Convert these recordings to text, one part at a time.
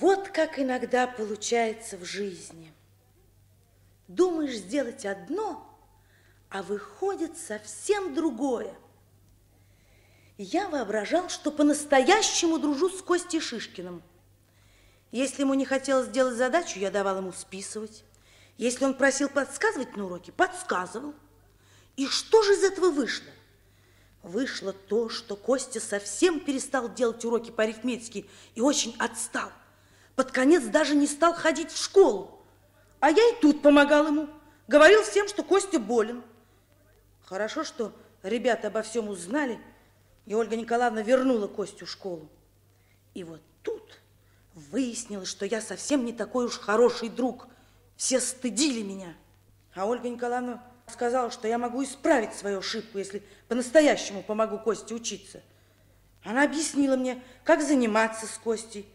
Вот как иногда получается в жизни. Думаешь сделать одно, а выходит совсем другое. Я воображал, что по-настоящему дружу с Костей Шишкиным. Если ему не хотелось сделать задачу, я давал ему списывать. Если он просил подсказывать на уроке, подсказывал. И что же из этого вышло? Вышло то, что Костя совсем перестал делать уроки по арифметике и очень отстал. Под конец даже не стал ходить в школу. А я и тут помогал ему. Говорил всем, что Костя болен. Хорошо, что ребята обо всем узнали, и Ольга Николаевна вернула Костю в школу. И вот тут выяснилось, что я совсем не такой уж хороший друг. Все стыдили меня. А Ольга Николаевна сказала, что я могу исправить свою ошибку, если по-настоящему помогу Косте учиться. Она объяснила мне, как заниматься с Костей.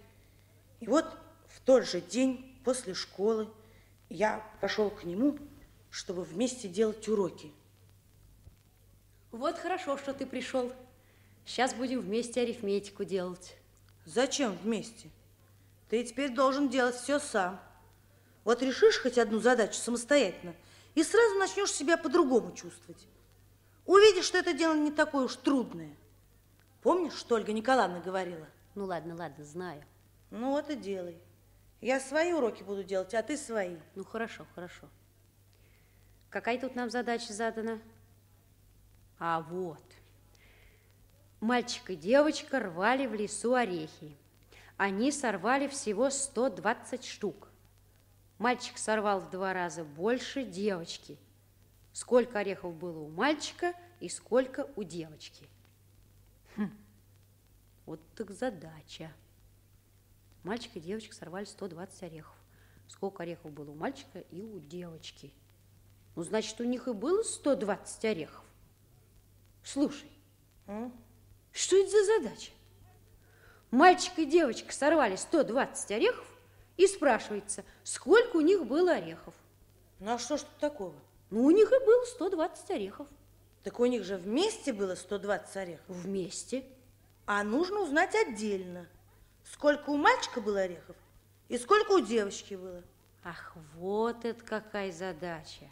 И вот в тот же день после школы я пошел к нему, чтобы вместе делать уроки. Вот хорошо, что ты пришел. Сейчас будем вместе арифметику делать. Зачем вместе? Ты теперь должен делать все сам. Вот решишь хоть одну задачу самостоятельно, и сразу начнешь себя по-другому чувствовать. Увидишь, что это дело не такое уж трудное. Помнишь, что Ольга Николаевна говорила? Ну ладно, ладно, знаю. Ну вот и делай. Я свои уроки буду делать, а ты свои. Ну хорошо, хорошо. Какая тут нам задача задана? А вот. Мальчик и девочка рвали в лесу орехи. Они сорвали всего 120 штук. Мальчик сорвал в два раза больше девочки. Сколько орехов было у мальчика и сколько у девочки. Хм. Вот так задача. Мальчик и девочка сорвали 120 орехов. Сколько орехов было у мальчика и у девочки. Ну, значит, у них и было 120 орехов. Слушай, а? что это за задача? Мальчик и девочка сорвали 120 орехов, и спрашивается, сколько у них было орехов. Ну, а что ж тут такого? Ну, у них и было 120 орехов. Так у них же вместе было 120 орехов. Вместе. А нужно узнать отдельно, сколько у мальчика было орехов и сколько у девочки было. Ах, вот это какая задача.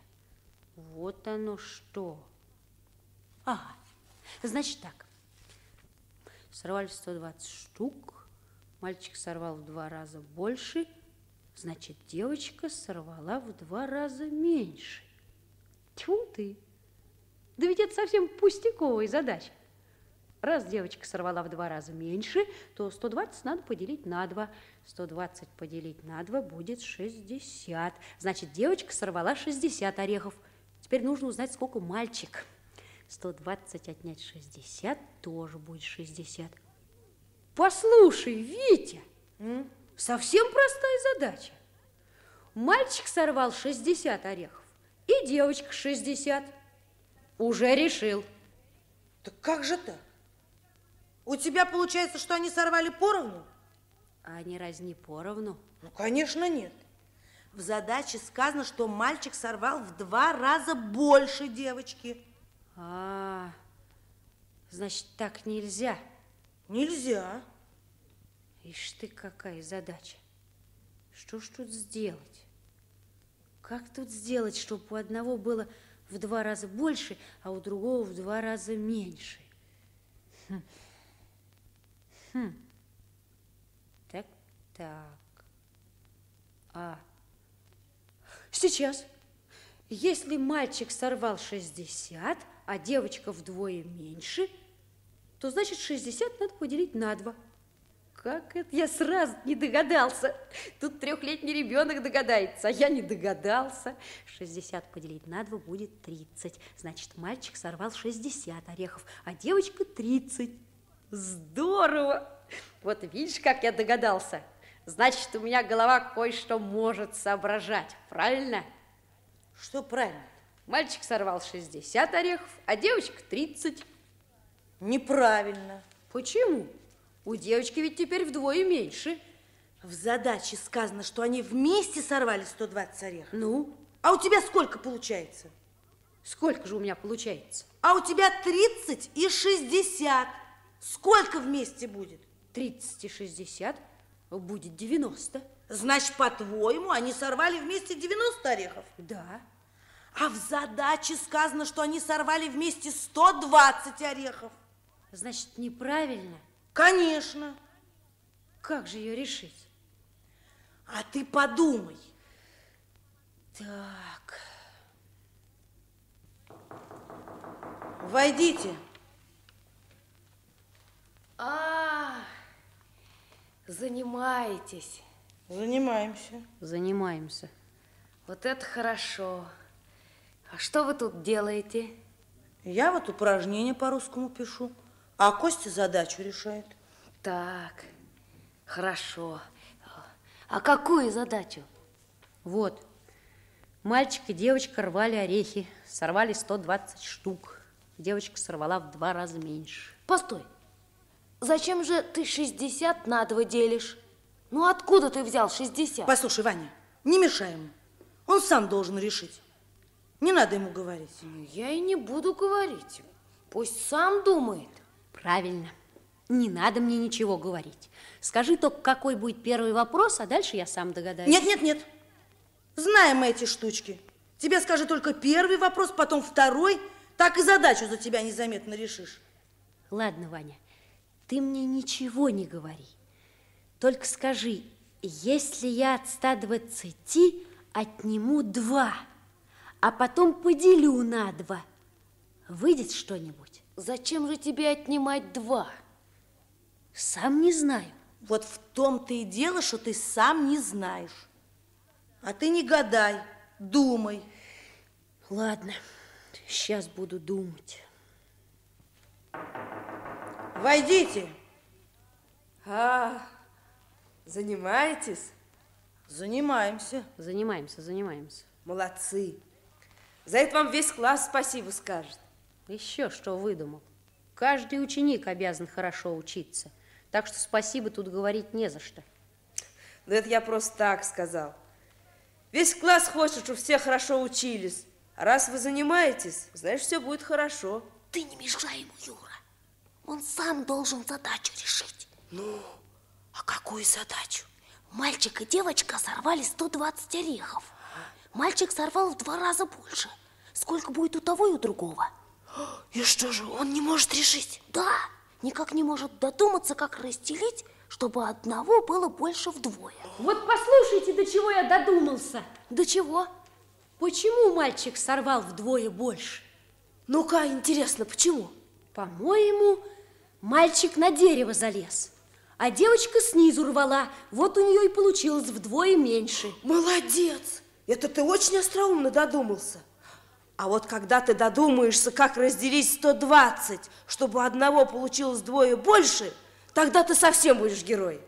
Вот оно что. А, значит так. Сорвали 120 штук, мальчик сорвал в два раза больше, значит, девочка сорвала в два раза меньше. Тьфу ты! Да ведь это совсем пустяковая задача. Раз девочка сорвала в два раза меньше, то 120 надо поделить на 2. 120 поделить на 2 будет 60. Значит, девочка сорвала 60 орехов. Теперь нужно узнать, сколько мальчик. 120 отнять 60 тоже будет 60. Послушай, Витя, М? совсем простая задача. Мальчик сорвал 60 орехов, и девочка 60. Уже решил. Так как же так? У тебя получается, что они сорвали поровну? А не поровну? Ну, конечно, нет. В задаче сказано, что мальчик сорвал в два раза больше девочки. А, значит, так нельзя. Нельзя. Ишь ты, какая задача. Что ж тут сделать? Как тут сделать, чтобы у одного было в два раза больше, а у другого в два раза меньше? Хм. Хм. Так, так. А. Сейчас. Если мальчик сорвал 60, а девочка вдвое меньше, то значит 60 надо поделить на 2. Как это я сразу не догадался? Тут трехлетний ребенок догадается, а я не догадался. 60 поделить на 2 будет 30. Значит, мальчик сорвал 60 орехов, а девочка 30. Здорово! Вот видишь, как я догадался? Значит, у меня голова кое-что может соображать, правильно? Что правильно? Мальчик сорвал 60 орехов, а девочка 30. Неправильно. Почему? У девочки ведь теперь вдвое меньше. В задаче сказано, что они вместе сорвали 120 орехов. Ну? А у тебя сколько получается? Сколько же у меня получается? А у тебя 30 и 60. Сколько вместе будет? 30 и 60. Будет 90. Значит, по-твоему, они сорвали вместе 90 орехов? Да. А в задаче сказано, что они сорвали вместе 120 орехов. Значит, неправильно? Конечно. Как же ее решить? А ты подумай. Так. Войдите. А, занимаетесь. Занимаемся. Занимаемся. Вот это хорошо. А что вы тут делаете? Я вот упражнения по-русскому пишу, а Костя задачу решает. Так, хорошо. А какую задачу? Вот. Мальчик и девочка рвали орехи. Сорвали 120 штук. Девочка сорвала в два раза меньше. Постой. Зачем же ты 60 на 2 делишь? Ну, откуда ты взял 60? Послушай, Ваня, не мешай ему. Он сам должен решить. Не надо ему говорить. Ну, я и не буду говорить. Пусть сам думает. Правильно. Не надо мне ничего говорить. Скажи только, какой будет первый вопрос, а дальше я сам догадаюсь. Нет, нет, нет. Знаем мы эти штучки. Тебе скажи только первый вопрос, потом второй. Так и задачу за тебя незаметно решишь. Ладно, Ваня, ты мне ничего не говори. Только скажи, если я от 120 отниму 2, а потом поделю на 2, выйдет что-нибудь? Зачем же тебе отнимать 2? Сам не знаю. Вот в том-то и дело, что ты сам не знаешь. А ты не гадай, думай. Ладно, сейчас буду думать. Войдите. А, занимаетесь? Занимаемся. Занимаемся, занимаемся. Молодцы. За это вам весь класс спасибо скажет. Еще что выдумал. Каждый ученик обязан хорошо учиться. Так что спасибо тут говорить не за что. Но это я просто так сказал. Весь класс хочет, чтобы все хорошо учились. А раз вы занимаетесь, значит, все будет хорошо. Ты не мешай ему, Юра. Он сам должен задачу решить. Ну, а какую задачу? Мальчик и девочка сорвали 120 орехов. Мальчик сорвал в два раза больше. Сколько будет у того и у другого? И что же, он не может решить? Да, никак не может додуматься, как разделить, чтобы одного было больше вдвое. Вот послушайте, до чего я додумался. До чего? Почему мальчик сорвал вдвое больше? Ну-ка, интересно, почему? По-моему, мальчик на дерево залез, а девочка снизу рвала. Вот у нее и получилось вдвое меньше. Молодец! Это ты очень остроумно додумался. А вот когда ты додумаешься, как разделить 120, чтобы у одного получилось вдвое больше, тогда ты совсем будешь герой.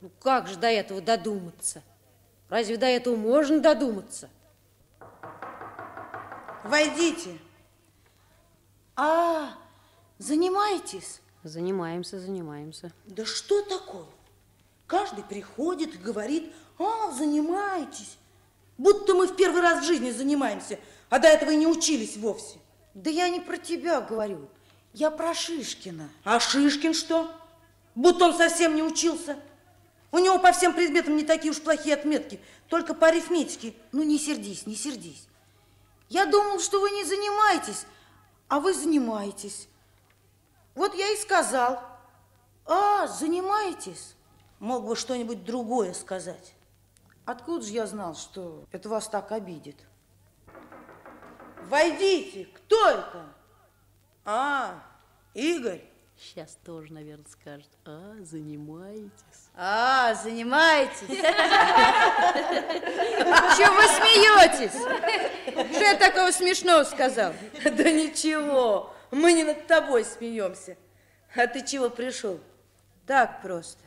Ну как же до этого додуматься? Разве до этого можно додуматься? Войдите. А, занимаетесь? Занимаемся, занимаемся. Да что такое? Каждый приходит и говорит, а, занимаетесь. Будто мы в первый раз в жизни занимаемся, а до этого и не учились вовсе. Да я не про тебя говорю, я про Шишкина. А Шишкин что? Будто он совсем не учился. У него по всем предметам не такие уж плохие отметки, только по арифметике. Ну, не сердись, не сердись. Я думал, что вы не занимаетесь, а вы занимаетесь. Вот я и сказал. А, занимаетесь? Мог бы что-нибудь другое сказать. Откуда же я знал, что это вас так обидит? Войдите, кто это? А, Игорь. Сейчас тоже, наверное, скажет. А, занимаетесь? А, занимаетесь? Чего вы смеетесь? Что я такого смешного сказал? Да ничего, мы не над тобой смеемся. А ты чего пришел? Так просто.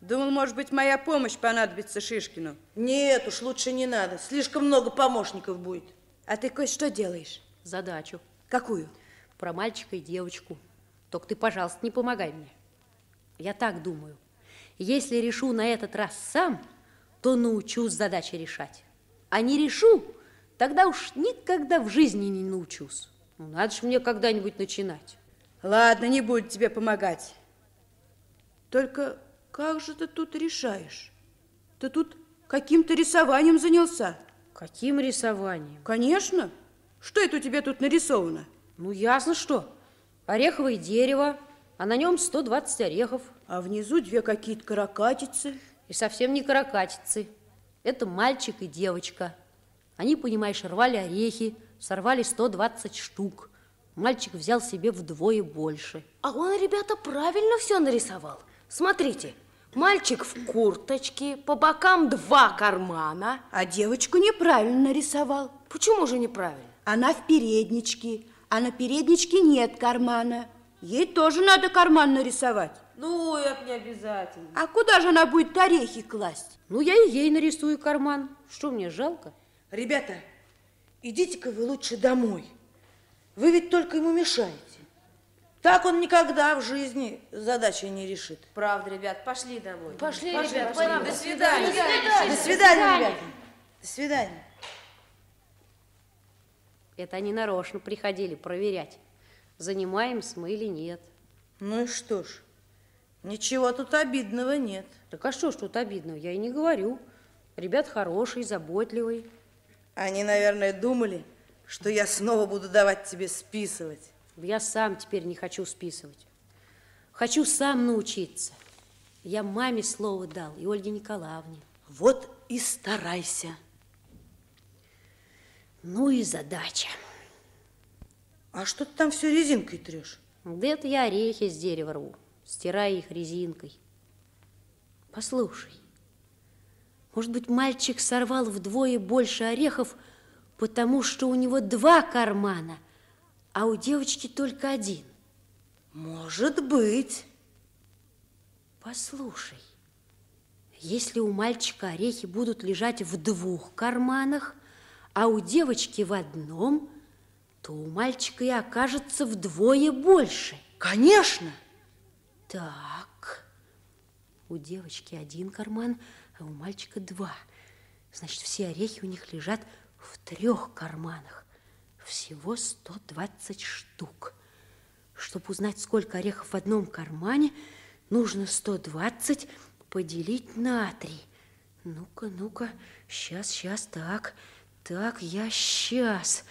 Думал, может быть, моя помощь понадобится Шишкину. Нет уж, лучше не надо. Слишком много помощников будет. А ты, Кость, что делаешь? Задачу. Какую? Про мальчика и девочку. Только ты, пожалуйста, не помогай мне. Я так думаю. Если решу на этот раз сам, то научусь задачи решать. А не решу, тогда уж никогда в жизни не научусь. Ну, надо же мне когда-нибудь начинать. Ладно, не буду тебе помогать. Только Как же ты тут решаешь? Ты тут каким-то рисованием занялся? Каким рисованием? Конечно. Что это у тебя тут нарисовано? Ну, ясно что. Ореховое дерево, а на нем 120 орехов. А внизу две какие-то каракатицы. И совсем не каракатицы. Это мальчик и девочка. Они, понимаешь, рвали орехи, сорвали 120 штук. Мальчик взял себе вдвое больше. А он, ребята, правильно все нарисовал. Смотрите, мальчик в курточке, по бокам два кармана. А девочку неправильно нарисовал. Почему же неправильно? Она в передничке, а на передничке нет кармана. Ей тоже надо карман нарисовать. Ну, это не обязательно. А куда же она будет орехи класть? Ну, я и ей нарисую карман. Что, мне жалко? Ребята, идите-ка вы лучше домой. Вы ведь только ему мешаете. Так он никогда в жизни задачи не решит. Правда, ребят, пошли домой. Пошли, пошли, ребят, пошли. пойдем. До свидания. До свидания, ребята. До свидания. Это они нарочно приходили проверять, занимаемся мы или нет. Ну и что ж, ничего тут обидного нет. Так а что ж тут обидного? Я и не говорю. Ребят хороший, заботливый. Они, наверное, думали, что я снова буду давать тебе списывать. Я сам теперь не хочу списывать. Хочу сам научиться. Я маме слово дал и Ольге Николаевне. Вот и старайся. Ну и задача. А что ты там все резинкой трешь? Да это я орехи с дерева рву, стирая их резинкой. Послушай, может быть, мальчик сорвал вдвое больше орехов, потому что у него два кармана, а у девочки только один. Может быть. Послушай, если у мальчика орехи будут лежать в двух карманах, а у девочки в одном, то у мальчика и окажется вдвое больше. Конечно. Так, у девочки один карман, а у мальчика два. Значит, все орехи у них лежат в трех карманах. Всего 120 штук. Чтобы узнать, сколько орехов в одном кармане, нужно 120 поделить на три. Ну-ка, ну-ка, сейчас, сейчас, так, так, я сейчас.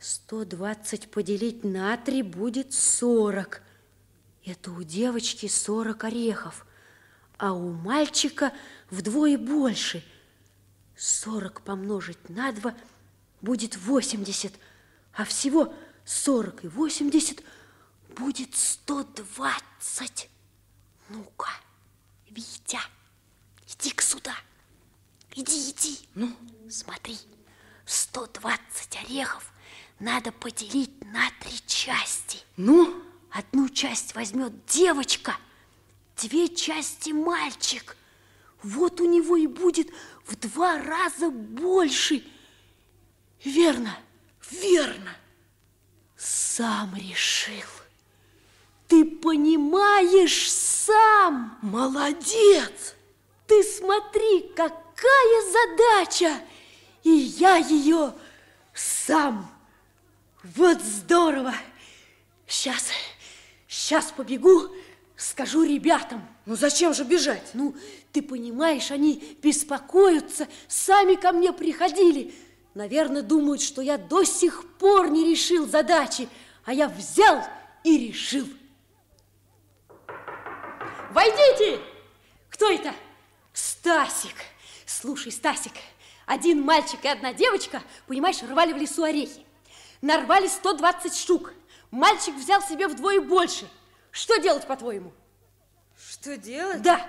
120 поделить на три будет 40. Это у девочки 40 орехов, а у мальчика вдвое больше. 40 помножить на 2 будет 80, а всего 40 и 80 будет 120. Ну-ка, Витя, иди-ка сюда. Иди, иди. Ну, смотри, 120 орехов надо поделить на три части. Ну? Одну часть возьмет девочка, две части мальчик. Вот у него и будет в два раза больше. Верно? Верно. Сам решил. Ты понимаешь сам. Молодец. Ты смотри, какая задача. И я ее сам. Вот здорово. Сейчас, сейчас побегу, скажу ребятам. Ну зачем же бежать? Ну, ты понимаешь, они беспокоятся, сами ко мне приходили. Наверное, думают, что я до сих пор не решил задачи, а я взял и решил. Войдите! Кто это? Стасик. Слушай, Стасик, один мальчик и одна девочка, понимаешь, рвали в лесу орехи. Нарвали 120 штук. Мальчик взял себе вдвое больше. Что делать, по-твоему? Что делать? Да.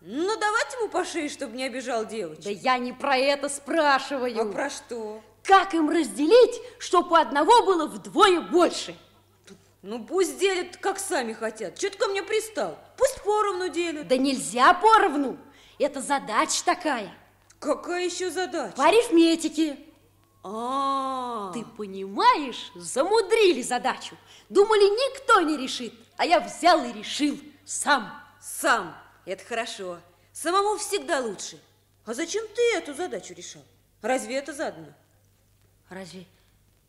Ну, давайте ему по шее, чтобы не обижал девочек. Да я не про это спрашиваю. А про что? Как им разделить, чтобы у одного было вдвое больше? Ну, пусть делят, как сами хотят. Чего ты ко мне пристал? Пусть поровну делят. Да нельзя поровну. Это задача такая. Какая еще задача? По арифметике. А, Ты понимаешь, замудрили задачу. Думали, никто не решит. А я взял и решил сам. сам. Это хорошо. Самому всегда лучше. А зачем ты эту задачу решал? Разве это задано? Разве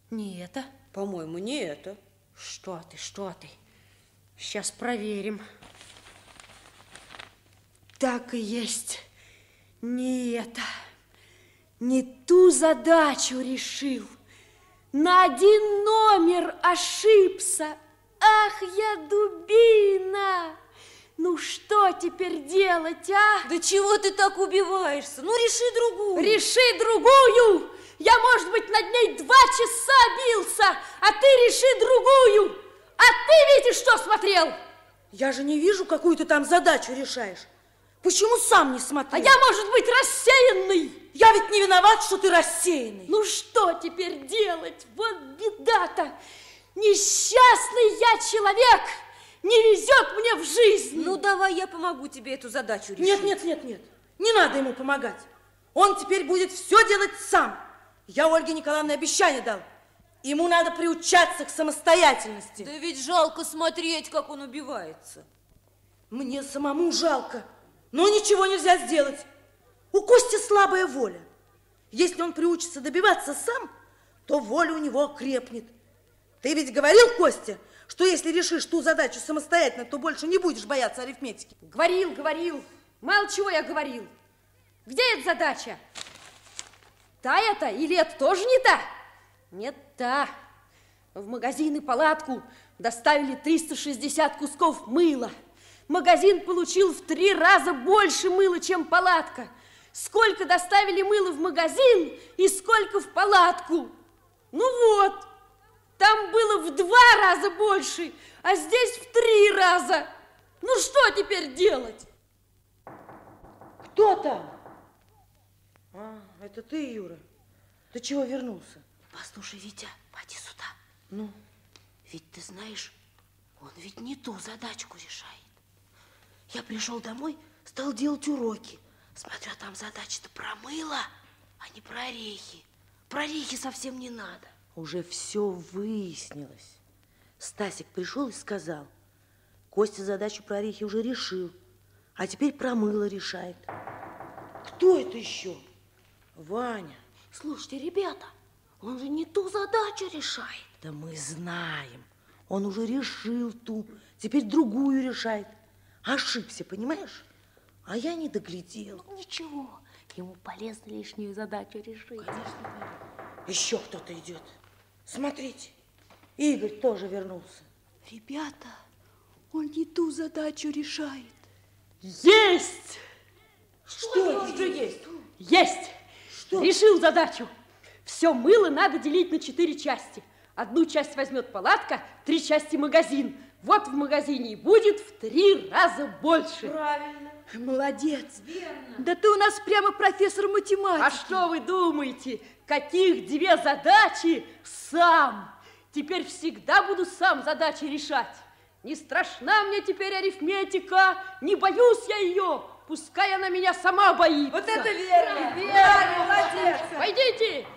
не это? По-моему, не это. Что ты, что ты? Сейчас проверим. Так и есть. Не это. Не ту задачу решил. На один номер ошибся. Ах, я дубина! Ну что теперь делать, а? Да чего ты так убиваешься? Ну, реши другую. Реши другую! Я, может быть, над ней два часа бился, а ты реши другую! А ты видишь, что смотрел? Я же не вижу, какую ты там задачу решаешь. Почему сам не смотрел? А я, может быть, рассеянный. Я ведь не виноват, что ты рассеянный. Ну что теперь делать? Вот беда-то. Несчастный я человек. Не везет мне в жизнь. Ну, давай я помогу тебе эту задачу решить. Нет, нет, нет, нет. Не надо ему помогать. Он теперь будет все делать сам. Я Ольге Николаевне обещание дал. Ему надо приучаться к самостоятельности. Да ведь жалко смотреть, как он убивается. Мне самому жалко, но ничего нельзя сделать. У Кости слабая воля. Если он приучится добиваться сам, то воля у него крепнет. Ты ведь говорил, Костя, что если решишь ту задачу самостоятельно, то больше не будешь бояться арифметики. Говорил, говорил. Мало чего я говорил. Где эта задача? Та это или это тоже не та? Нет, та. В магазин и палатку доставили 360 кусков мыла. Магазин получил в три раза больше мыла, чем палатка. Сколько доставили мыла в магазин и сколько в палатку? Ну вот, там было в два раза больше, а здесь в три раза. Ну что теперь делать? Кто там? А, это ты, Юра. Ты чего вернулся? Послушай, Витя, поди сюда. Ну? Ведь ты знаешь, он ведь не ту задачку решает. Я пришел домой, стал делать уроки. Смотря там задача-то про мыло, а не про орехи. Про орехи совсем не надо. Уже все выяснилось. Стасик пришел и сказал, Костя задачу про орехи уже решил, а теперь про мыло решает. Кто это еще? Ваня. Слушайте, ребята, он же не ту задачу решает. Да мы знаем. Он уже решил ту, теперь другую решает. Ошибся, понимаешь? А я не доглядел. Ну, ничего, ему полезно лишнюю задачу решить. Еще кто-то идет. Смотрите, Игорь тоже вернулся. Ребята, он не ту задачу решает. Есть! Что это есть? Есть! Что? Решил задачу. Все мыло надо делить на четыре части. Одну часть возьмет палатка, три части магазин. Вот в магазине и будет в три раза больше. Правильно. Молодец. Верно. Да ты у нас прямо профессор математики. А что вы думаете, каких две задачи сам? Теперь всегда буду сам задачи решать. Не страшна мне теперь арифметика, не боюсь я ее, пускай она меня сама боится. Вот это верно, верно, молодец. Пойдите.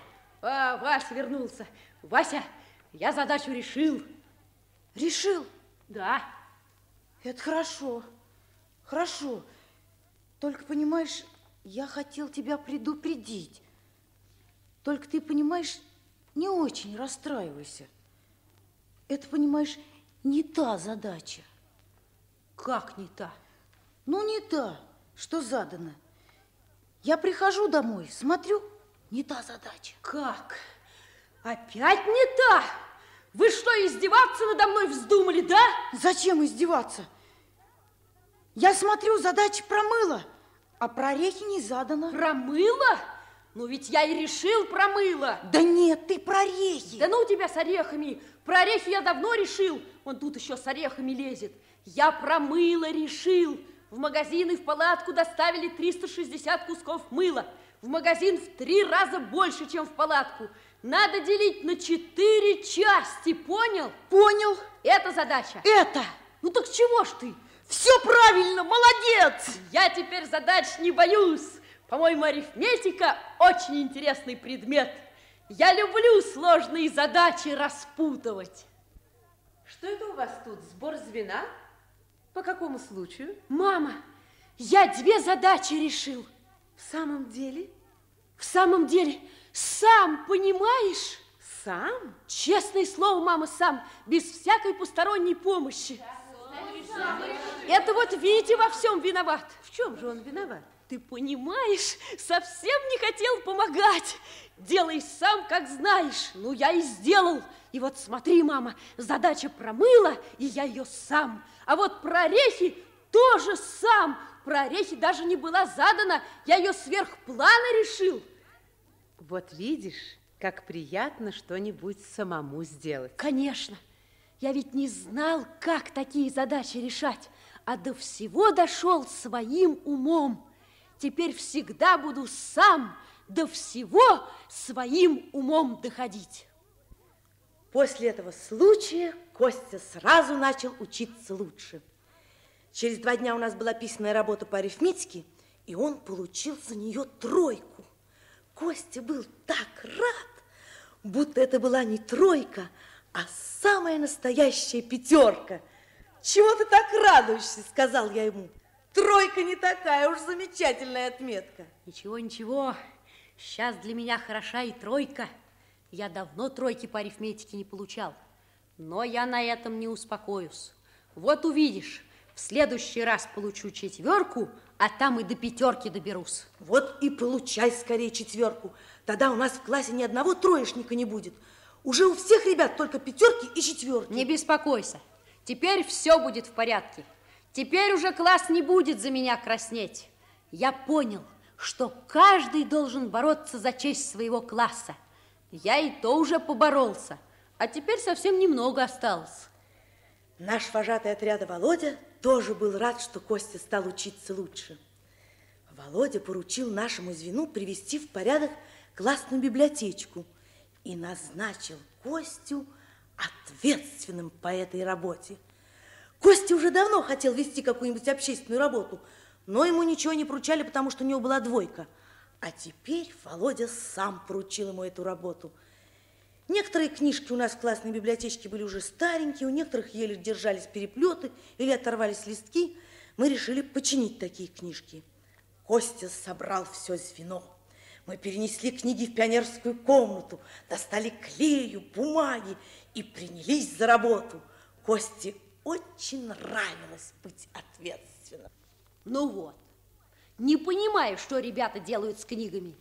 А, Вася вернулся. Вася, я задачу решил. Решил? Да. Это хорошо, хорошо. Только, понимаешь, я хотел тебя предупредить. Только ты, понимаешь, не очень расстраивайся. Это, понимаешь, не та задача. Как не та? Ну, не та, что задано. Я прихожу домой, смотрю, не та задача. Как? Опять не та? Вы что, издеваться надо мной вздумали, да? Зачем издеваться? Я смотрю, задача про мыло, а про орехи не задано. Про мыло? Ну ведь я и решил про мыло. Да нет, ты про орехи. Да ну тебя с орехами. Про орехи я давно решил. Он тут еще с орехами лезет. Я про мыло решил. В магазин и в палатку доставили 360 кусков мыла. В магазин в три раза больше, чем в палатку. Надо делить на четыре части, понял? Понял. Это задача. Это. Ну так чего ж ты? Все правильно, молодец. Я теперь задач не боюсь. По-моему, арифметика очень интересный предмет. Я люблю сложные задачи распутывать. Что это у вас тут, сбор звена? По какому случаю? Мама, я две задачи решил. В самом деле? В самом деле, сам понимаешь? Сам? Честное слово, мама, сам, без всякой посторонней помощи. Это вот Витя во всем виноват. В чем же он виноват? Ты понимаешь, совсем не хотел помогать. Делай сам, как знаешь. Ну, я и сделал. И вот смотри, мама, задача промыла, и я ее сам. А вот про орехи тоже сам. Про орехи даже не была задана, я ее сверх плана решил. Вот видишь, как приятно что-нибудь самому сделать. Конечно. Я ведь не знал, как такие задачи решать, а до всего дошел своим умом. Теперь всегда буду сам до всего своим умом доходить. После этого случая Костя сразу начал учиться лучше. Через два дня у нас была писанная работа по арифметике, и он получил за нее тройку. Костя был так рад, будто это была не тройка, а самая настоящая пятерка. Чего ты так радуешься, сказал я ему. Тройка не такая уж замечательная отметка. Ничего, ничего. Сейчас для меня хороша и тройка. Я давно тройки по арифметике не получал. Но я на этом не успокоюсь. Вот увидишь, в следующий раз получу четверку, а там и до пятерки доберусь. Вот и получай скорее четверку. Тогда у нас в классе ни одного троечника не будет. Уже у всех ребят только пятерки и четверки. Не беспокойся. Теперь все будет в порядке. Теперь уже класс не будет за меня краснеть. Я понял, что каждый должен бороться за честь своего класса. Я и то уже поборолся, а теперь совсем немного осталось. Наш вожатый отряда Володя тоже был рад, что Костя стал учиться лучше. Володя поручил нашему звену привести в порядок классную библиотечку и назначил Костю ответственным по этой работе – Костя уже давно хотел вести какую-нибудь общественную работу, но ему ничего не поручали, потому что у него была двойка. А теперь Володя сам поручил ему эту работу. Некоторые книжки у нас в классной библиотечке были уже старенькие, у некоторых еле держались переплеты или оторвались листки. Мы решили починить такие книжки. Костя собрал все звено. Мы перенесли книги в пионерскую комнату, достали клею, бумаги и принялись за работу. Косте очень нравилось быть ответственным. Ну вот, не понимаю, что ребята делают с книгами.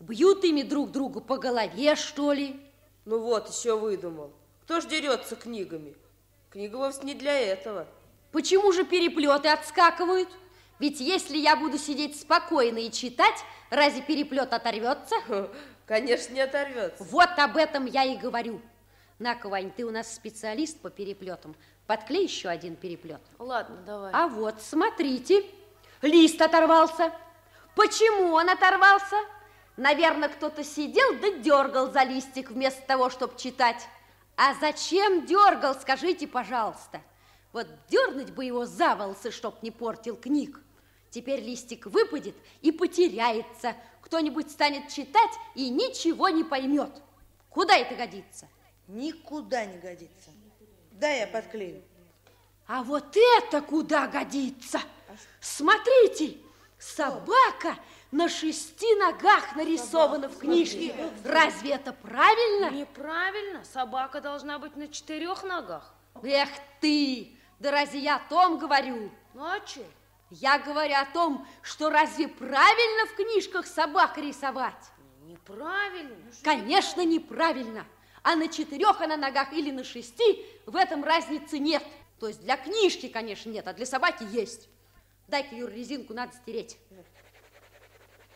Бьют ими друг другу по голове, что ли? Ну вот, еще выдумал. Кто ж дерется книгами? Книга вовсе не для этого. Почему же переплеты отскакивают? Ведь если я буду сидеть спокойно и читать, разве переплет оторвется? Конечно, не оторвется. Вот об этом я и говорю. На, Вань, ты у нас специалист по переплетам. Подклей еще один переплет. Ладно, давай. А вот, смотрите, лист оторвался. Почему он оторвался? Наверное, кто-то сидел да дергал за листик вместо того, чтобы читать. А зачем дергал, скажите, пожалуйста. Вот дернуть бы его за волосы, чтоб не портил книг. Теперь листик выпадет и потеряется. Кто-нибудь станет читать и ничего не поймет. Куда это годится? Никуда не годится. Дай я подклею. А вот это куда годится? Смотрите, собака на шести ногах нарисована в книжке. Разве это правильно? Неправильно. Собака должна быть на четырех ногах. Эх ты! Да разве я о том говорю? Ну а что? Я говорю о том, что разве правильно в книжках собак рисовать? Неправильно. Конечно, неправильно а на четырех, а на ногах или на шести, в этом разницы нет. То есть для книжки, конечно, нет, а для собаки есть. Дай-ка, Юр, резинку надо стереть.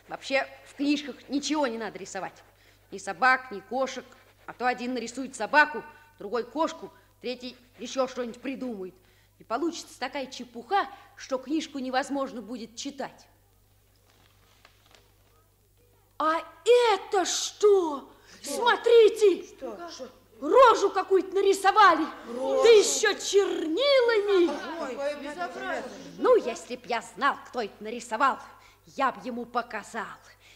Вообще в книжках ничего не надо рисовать. Ни собак, ни кошек. А то один нарисует собаку, другой кошку, третий еще что-нибудь придумает. И получится такая чепуха, что книжку невозможно будет читать. А это что? Смотрите! Что? Рожу какую-то нарисовали. Рожу. Да еще чернилами. Ой, ну, если б я знал, кто это нарисовал, я б ему показал.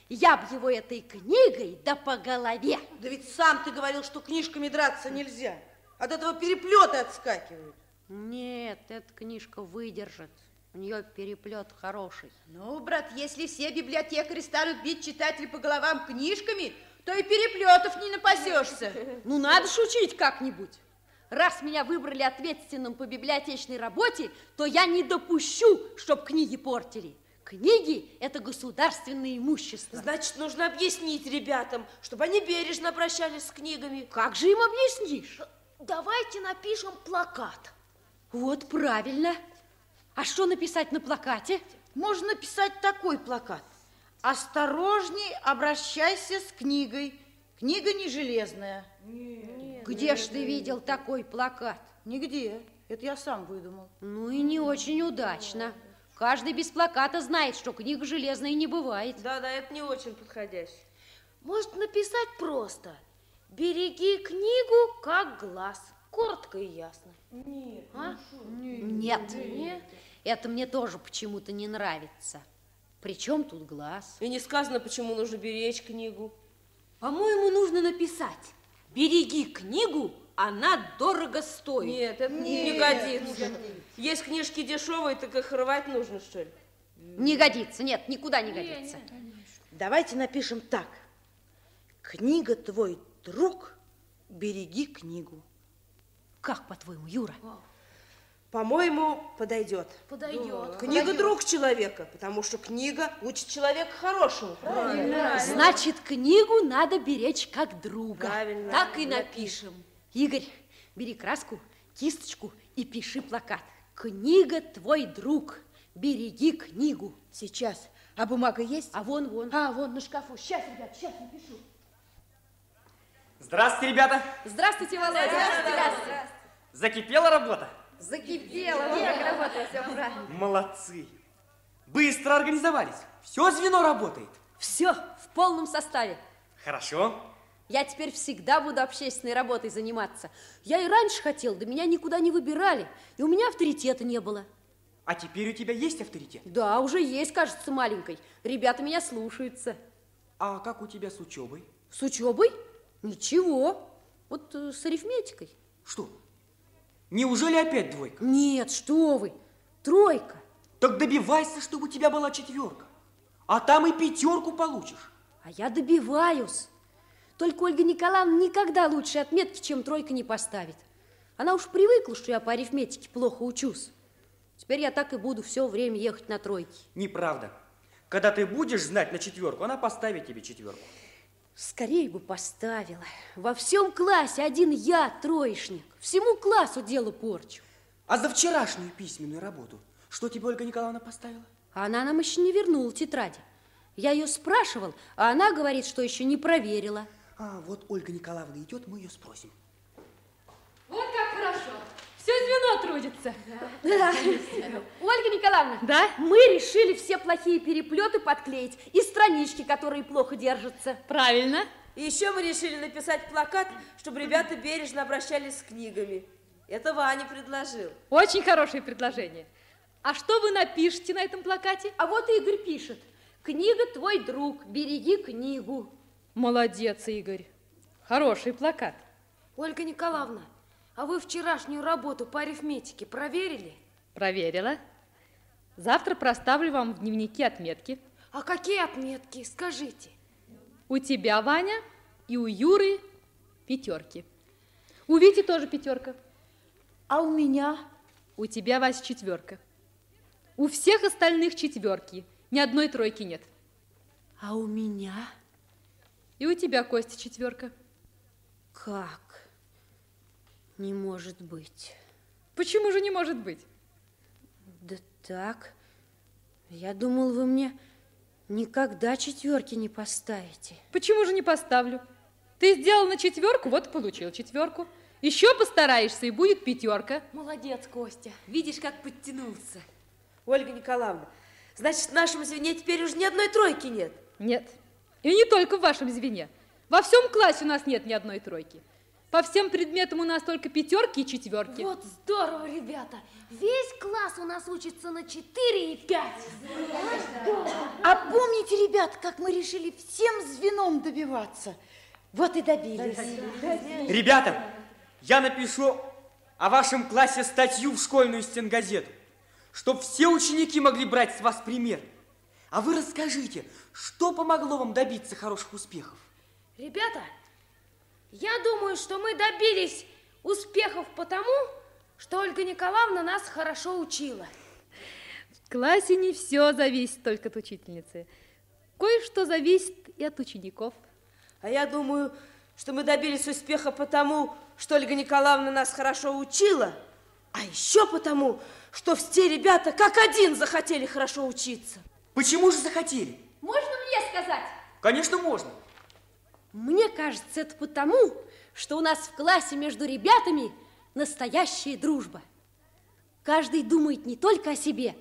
Я б его этой книгой да по голове. Да ведь сам ты говорил, что книжками драться нельзя. От этого переплеты отскакивают. Нет, эта книжка выдержит. У нее переплет хороший. Ну, брат, если все библиотекари станут бить читателей по головам книжками, то и переплетов не напасешься. Ну, надо шучить как-нибудь. раз меня выбрали ответственным по библиотечной работе, то я не допущу, чтоб книги портили. Книги – это государственное имущество. Значит, нужно объяснить ребятам, чтобы они бережно обращались с книгами. Как же им объяснишь? Давайте напишем плакат. Вот правильно. А что написать на плакате? Можно написать такой плакат. Осторожней обращайся с книгой. Книга не железная. Где ж ты видел такой плакат? Нигде. Это я сам выдумал. Ну и не очень удачно. Каждый без плаката знает, что книга железная не бывает. Да-да, это не очень подходяще. Может написать просто. Береги книгу, как глаз. Коротко и ясно. А? Нет. Нет. Это мне тоже почему-то не нравится. Причем тут глаз? И не сказано, почему нужно беречь книгу. По-моему, нужно написать. Береги книгу, она дорого стоит. Нет, это не годится. Есть книжки дешевые, так их рвать нужно, что ли? Не годится, нет, никуда не годится. Давайте напишем так. Книга твой друг, береги книгу. Как, по-твоему, Юра? По-моему, подойдет. Подойдет. Книга друг человека, потому что книга учит человека хорошему. Значит, книгу надо беречь как друга. Правильно. Так и напишем. Игорь, бери краску, кисточку и пиши плакат. Книга твой друг, береги книгу. Сейчас. А бумага есть? А вон, вон. А, вон на шкафу. Сейчас, ребят, сейчас напишу. Здравствуйте, ребята! Здравствуйте, Володя. Здравствуйте. Закипела работа? Закипела, вот как работает, все правильно. Молодцы! Быстро организовались. Все звено работает. Все в полном составе. Хорошо. Я теперь всегда буду общественной работой заниматься. Я и раньше хотел, да меня никуда не выбирали, и у меня авторитета не было. А теперь у тебя есть авторитет? Да, уже есть, кажется, маленькой. Ребята меня слушаются. А как у тебя с учебой? С учебой? Ничего. Вот э, с арифметикой. Что? Неужели опять двойка? Нет, что вы, тройка. Так добивайся, чтобы у тебя была четверка. А там и пятерку получишь. А я добиваюсь. Только Ольга Николаевна никогда лучше отметки, чем тройка не поставит. Она уж привыкла, что я по арифметике плохо учусь. Теперь я так и буду все время ехать на тройке. Неправда. Когда ты будешь знать на четверку, она поставит тебе четверку. Скорее бы поставила. Во всем классе один я троечник. Всему классу дело порчу. А за вчерашнюю письменную работу что тебе Ольга Николаевна поставила? Она нам еще не вернула тетради. Я ее спрашивал, а она говорит, что еще не проверила. А, вот Ольга Николаевна идет, мы ее спросим. Вот как хорошо. Все звено трудится. Да. Ольга Николаевна, Да? мы решили все плохие переплеты подклеить и странички, которые плохо держатся. Правильно. И еще мы решили написать плакат, чтобы ребята бережно обращались с книгами. Это Ваня предложил. Очень хорошее предложение. А что вы напишете на этом плакате? А вот Игорь пишет. Книга твой друг, береги книгу. Молодец, Игорь. Хороший плакат. Ольга Николаевна, а вы вчерашнюю работу по арифметике проверили? Проверила. Завтра проставлю вам в дневнике отметки. А какие отметки, скажите? У тебя, Ваня, и у Юры пятерки. У Вити тоже пятерка. А у меня? У тебя, Вась, четверка. У всех остальных четверки. Ни одной тройки нет. А у меня? И у тебя, Костя, четверка. Как? Не может быть. Почему же не может быть? Да так. Я думал, вы мне никогда четверки не поставите. Почему же не поставлю? Ты сделал на четверку, вот и получил четверку. Еще постараешься, и будет пятерка. Молодец, Костя. Видишь, как подтянулся. Ольга Николаевна, значит, в нашем звене теперь уже ни одной тройки нет. Нет. И не только в вашем звене. Во всем классе у нас нет ни одной тройки. По всем предметам у нас только пятерки и четверки. Вот здорово, ребята. Весь класс у нас учится на 4 и 5. А помните, ребят, как мы решили всем звеном добиваться? Вот и добились. Ребята, я напишу о вашем классе статью в школьную стенгазету, чтобы все ученики могли брать с вас пример. А вы расскажите, что помогло вам добиться хороших успехов? Ребята, я думаю, что мы добились Успехов потому, что Ольга Николаевна нас хорошо учила. В классе не все зависит только от учительницы. Кое-что зависит и от учеников. А я думаю, что мы добились успеха потому, что Ольга Николаевна нас хорошо учила, а еще потому, что все ребята как один захотели хорошо учиться. Почему же захотели? Можно мне сказать? Конечно, можно. Мне кажется, это потому, что у нас в классе между ребятами настоящая дружба. Каждый думает не только о себе,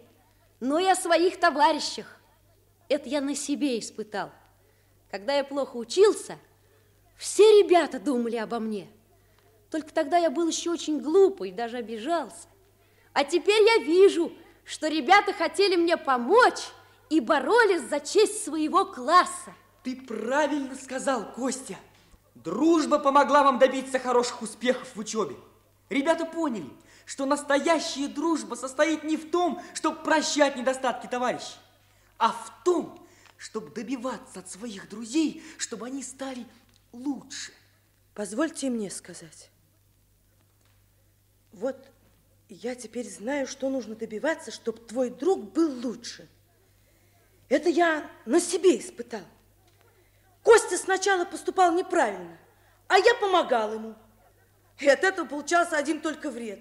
но и о своих товарищах. Это я на себе испытал. Когда я плохо учился, все ребята думали обо мне. Только тогда я был еще очень глупый и даже обижался. А теперь я вижу, что ребята хотели мне помочь и боролись за честь своего класса. Ты правильно сказал, Костя. Дружба помогла вам добиться хороших успехов в учебе. Ребята поняли, что настоящая дружба состоит не в том, чтобы прощать недостатки товарищей, а в том, чтобы добиваться от своих друзей, чтобы они стали лучше. Позвольте мне сказать. Вот я теперь знаю, что нужно добиваться, чтобы твой друг был лучше. Это я на себе испытал. Костя сначала поступал неправильно, а я помогал ему. И от этого получался один только вред.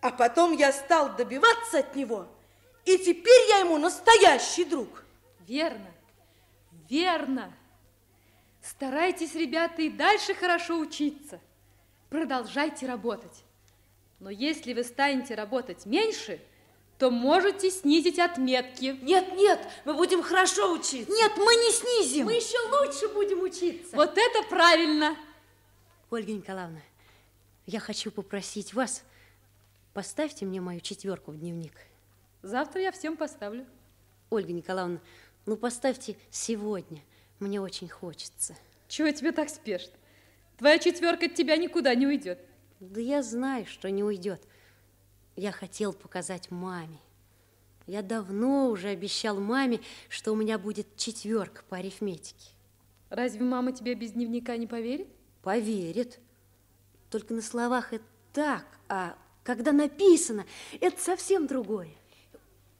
А потом я стал добиваться от него, и теперь я ему настоящий друг. Верно, верно. Старайтесь, ребята, и дальше хорошо учиться. Продолжайте работать. Но если вы станете работать меньше, то можете снизить отметки. Нет, нет, мы будем хорошо учиться. Нет, мы не снизим. Мы еще лучше будем учиться. Вот это правильно. Ольга Николаевна, я хочу попросить вас, поставьте мне мою четверку в дневник. Завтра я всем поставлю. Ольга Николаевна, ну поставьте сегодня. Мне очень хочется. Чего тебе так спешно? Твоя четверка от тебя никуда не уйдет. Да я знаю, что не уйдет. Я хотел показать маме. Я давно уже обещал маме, что у меня будет четверка по арифметике. Разве мама тебе без дневника не поверит? Поверит. Только на словах это так, а когда написано, это совсем другое.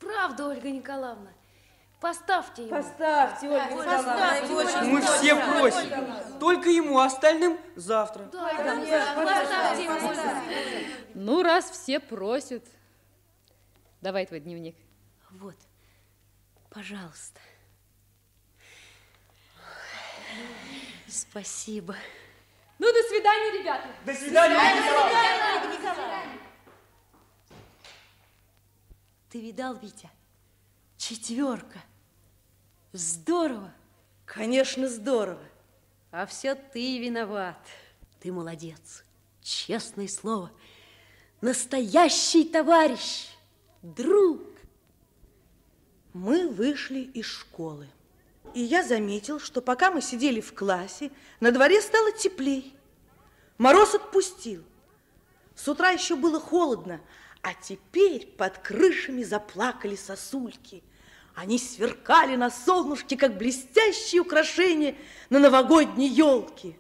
Правда, Ольга Николаевна. Поставьте его. Поставьте, Ольга Николаевна, Мы все просим. Только ему, остальным завтра. Поставьте его. Ну, раз все просят. Давай твой дневник. Вот, пожалуйста. Спасибо. Ну, до свидания, ребята. До свидания, Николай. Ты видал, Витя? Четверка. Здорово. Конечно, здорово. А все ты виноват. Ты молодец. Честное слово. Настоящий товарищ. Друг. Мы вышли из школы. И я заметил, что пока мы сидели в классе, на дворе стало теплей. Мороз отпустил. С утра еще было холодно, а теперь под крышами заплакали сосульки. Они сверкали на солнышке, как блестящие украшения на новогодней елке.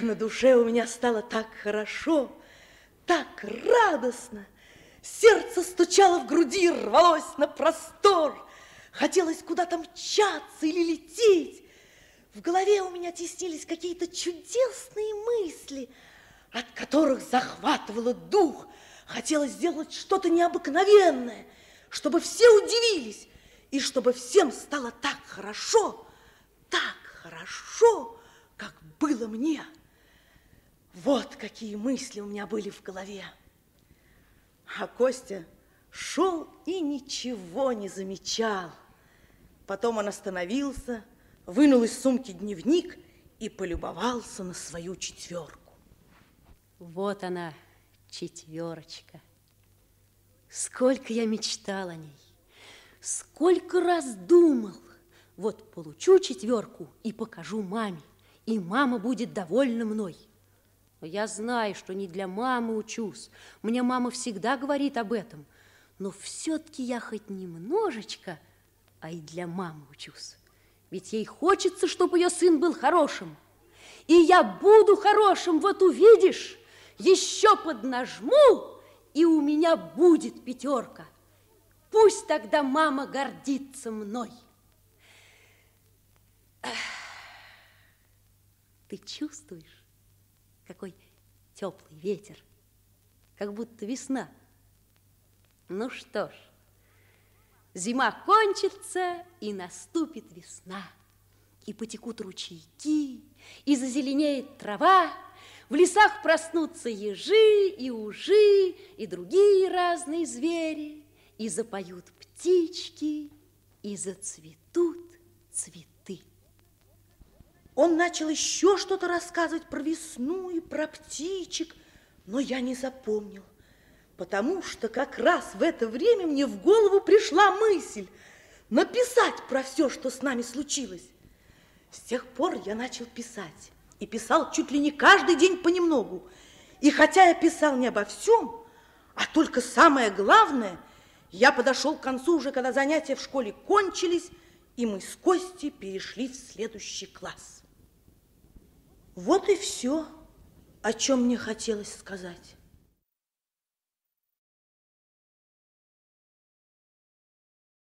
На душе у меня стало так хорошо, так радостно. Сердце стучало в груди, рвалось на простор. Хотелось куда-то мчаться или лететь. В голове у меня теснились какие-то чудесные мысли, от которых захватывало дух. Хотелось сделать что-то необыкновенное, чтобы все удивились, и чтобы всем стало так хорошо, так хорошо, как было мне. Вот какие мысли у меня были в голове. А Костя шел и ничего не замечал. Потом он остановился, вынул из сумки дневник и полюбовался на свою четверку. Вот она, четверочка. Сколько я мечтал о ней, сколько раз думал. Вот получу четверку и покажу маме, и мама будет довольна мной. Но я знаю, что не для мамы учусь. Мне мама всегда говорит об этом. Но все-таки я хоть немножечко, а и для мамы учусь. Ведь ей хочется, чтобы ее сын был хорошим. И я буду хорошим, вот увидишь. Еще поднажму, и у меня будет пятерка. Пусть тогда мама гордится мной. Ты чувствуешь, какой теплый ветер, как будто весна. Ну что ж, зима кончится, и наступит весна. И потекут ручейки, и зазеленеет трава, в лесах проснутся ежи и ужи, и другие разные звери, и запоют птички, и зацветут цветы. Он начал еще что-то рассказывать про весну и про птичек, но я не запомнил, потому что как раз в это время мне в голову пришла мысль написать про все, что с нами случилось. С тех пор я начал писать и писал чуть ли не каждый день понемногу. И хотя я писал не обо всем, а только самое главное, я подошел к концу уже, когда занятия в школе кончились, и мы с Костей перешли в следующий класс. Вот и все, о чем мне хотелось сказать.